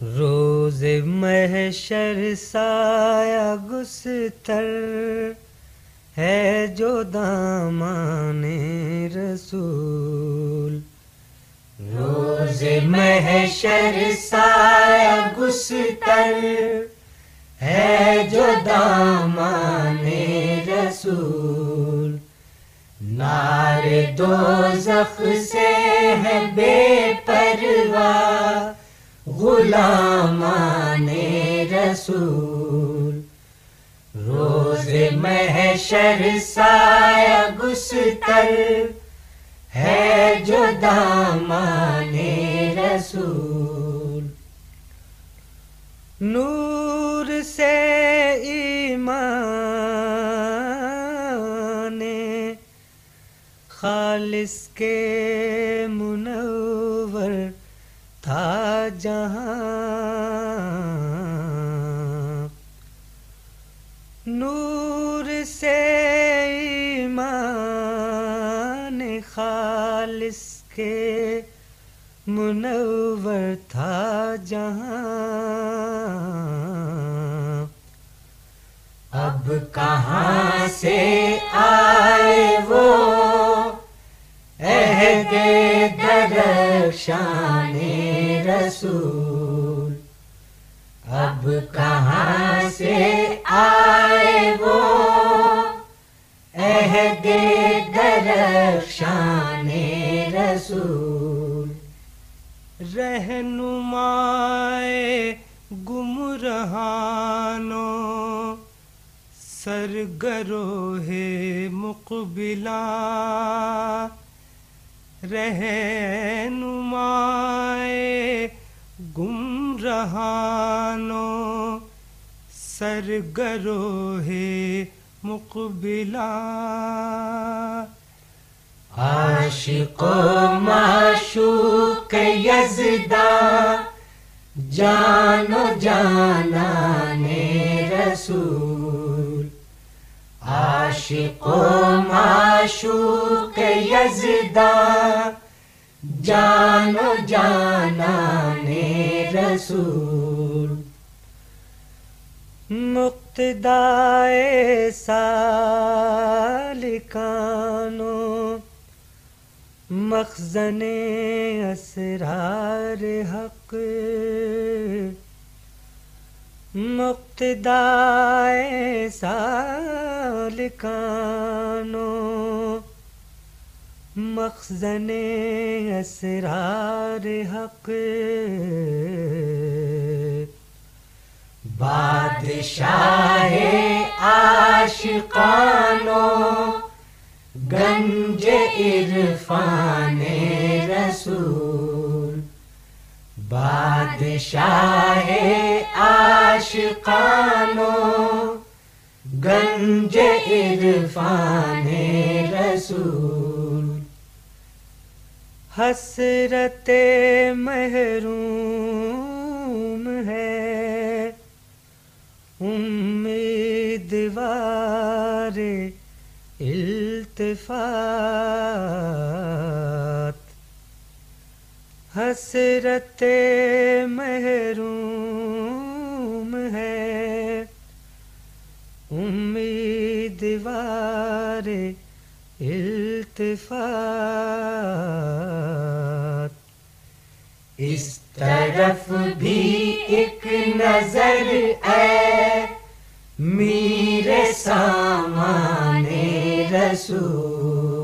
روز محشر سایہ گستر ہے جو دامان رسول۔ روز محشر سایہ گستر ہے جو دامان رسول۔ نار دو زخ سے ہے بے پرواہ غلامان رسول۔ روز محشر سایہ گستر ہے جو دامان رسول۔ نور سے ایمان خالص کے منور تھا۔ جہاں نور سے ایمان خالص کے منور تھا جہاں اب کہاں سے درخشان رسول اب کہاں سے آئے وہ عہد درخشان رسول رہنمائے گمرہانوں سرگروہ مقبلہ رہنمائے گمرہانوں سرگروہ مقبلہ۔ عاشق و معشوق یزدہ جان و جانان رسول۔ عاشق و معشوق یزدہ جان و جانان رسول۔ مقتدائے سالکانوں مخزن اسرار حق۔ مقتدائے سالکانوں مخزن اسرار حق۔ بادشاہ عاشقانوں گنج عرفان رسول۔ بادشاہ عاشقانوں گنج عرفان رسول۔ حسرت محروم ہے امیدوار التفات حسرت محروم ہے۔ امیدوار التفات۔ اس طرف بھی ایک نظر اے میر سامان رسول۔